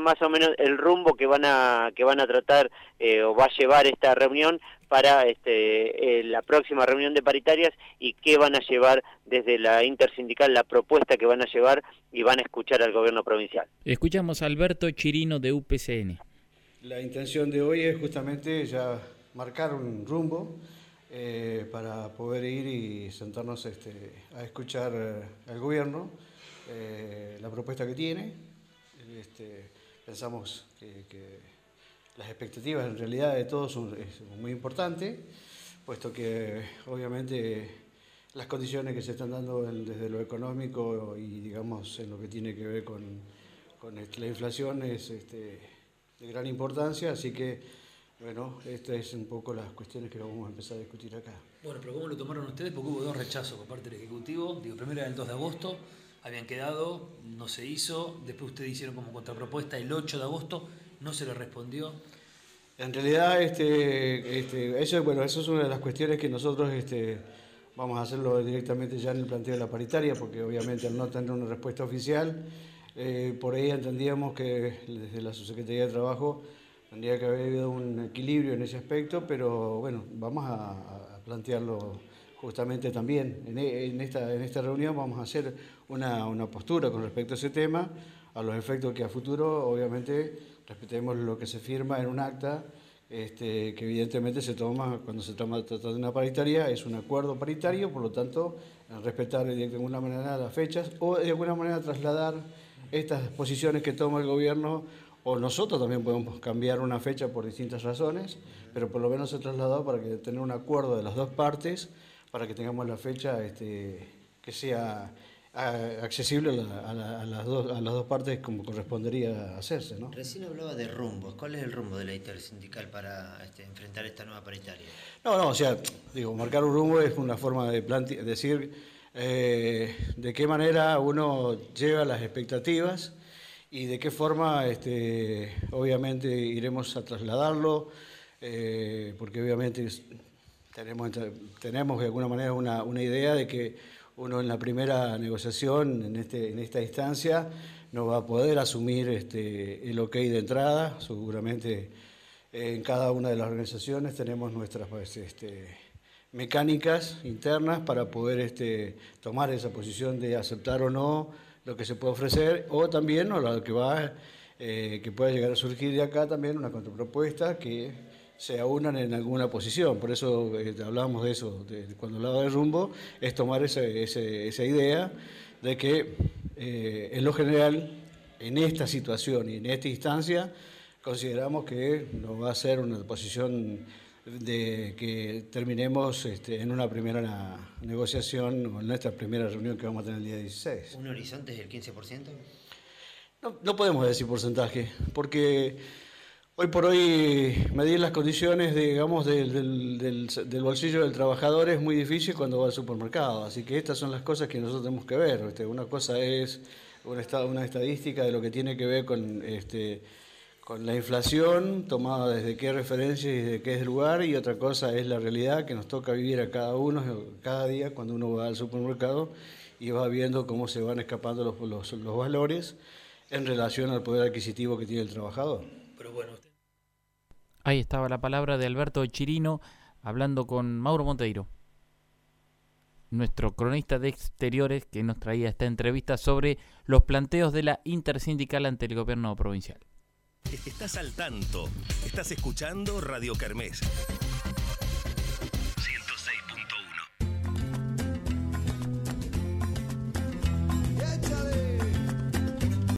más o menos el rumbo que van a que van a tratar eh, o va a llevar esta reunión para este, eh, la próxima reunión de paritarias y qué van a llevar desde la intersindical, la propuesta que van a llevar y van a escuchar al gobierno provincial. Escuchamos a Alberto Chirino de UPCN. La intención de hoy es justamente ya marcar un rumbo eh, para poder ir y sentarnos este, a escuchar al gobierno la propuesta que tiene. Este, pensamos que, las expectativas en realidad de todos son muy importantes, puesto que obviamente las condiciones que se están dando desde lo económico y digamos en lo que tiene que ver con, este, la inflación es este, de gran importancia, así que bueno, estas es un poco las cuestiones que vamos a empezar a discutir acá. Bueno, pero ¿cómo lo tomaron ustedes? Porque hubo dos rechazos por parte del Ejecutivo. Digo, primero era el 2 de agosto, habían quedado, no se hizo, después ustedes hicieron como contrapropuesta el 8 de agosto, no se le respondió. En realidad, este, este, eso, bueno, eso es una de las cuestiones que nosotros este, vamos a hacerlo directamente ya en el planteo de la paritaria, porque obviamente al no tener una respuesta oficial, eh, por ahí entendíamos que desde la Subsecretaría de Trabajo tendría que haber habido un equilibrio en ese aspecto, pero bueno, vamos a, a plantearlo justamente también e, en, esta, en esta reunión vamos a hacer una, una, postura con respecto a ese tema, a los efectos que a futuro obviamente respetemos lo que se firma en un acta, este, que evidentemente se toma cuando se trata de una paritaria, es un acuerdo paritario, por lo tanto respetar de alguna manera las fechas o de alguna manera trasladar estas posiciones que toma el gobierno o nosotros también podemos cambiar una fecha por distintas razones, pero por lo menos se trasladó para que tener un acuerdo de las dos partes para que tengamos la fecha este, que sea accesible a, las dos, a las dos partes como correspondería hacerse. ¿no? Recién hablaba de rumbos. ¿Cuál es el rumbo de la intersindical para este, enfrentar esta nueva paritaria? No, no, o sea, digo, marcar un rumbo es una forma de decir eh, de qué manera uno lleva las expectativas y de qué forma, este, obviamente, iremos a trasladarlo, eh, porque obviamente tenemos, tenemos de alguna manera una, una, idea de que uno en la primera negociación, en, este, en esta instancia, no va a poder asumir este, el ok de entrada. Seguramente en cada una de las organizaciones tenemos nuestras pues, este, mecánicas internas para poder este, tomar esa posición de aceptar o no lo que se puede ofrecer, o también o lo que va, eh, que pueda llegar a surgir de acá también una contrapropuesta que se aunan en alguna posición. Por eso eh, hablábamos de eso, de, cuando hablaba de rumbo, es tomar ese, esa idea de que eh, en lo general, en esta situación y en esta instancia, consideramos que no va a ser una posición de que terminemos este, en una primera negociación o en nuestra primera reunión que vamos a tener el día 16. ¿Un horizonte es el 15%? No, no podemos decir porcentaje, porque Hoy por hoy medir las condiciones, digamos, del, del, bolsillo del trabajador es muy difícil cuando va al supermercado. Así que estas son las cosas que nosotros tenemos que ver. Una cosa es una, estadística de lo que tiene que ver con, este, con la inflación, tomada desde qué referencia y desde qué lugar, y otra cosa es la realidad que nos toca vivir a cada uno, cada día, cuando uno va al supermercado y va viendo cómo se van escapando los, los, los valores en relación al poder adquisitivo que tiene el trabajador. Pero bueno, Ahí estaba la palabra de Alberto Chirino hablando con Mauro Monteiro, nuestro cronista de exteriores que nos traía esta entrevista sobre los planteos de la intersindical ante el gobierno provincial. Estás al tanto, estás escuchando Radio Kermés.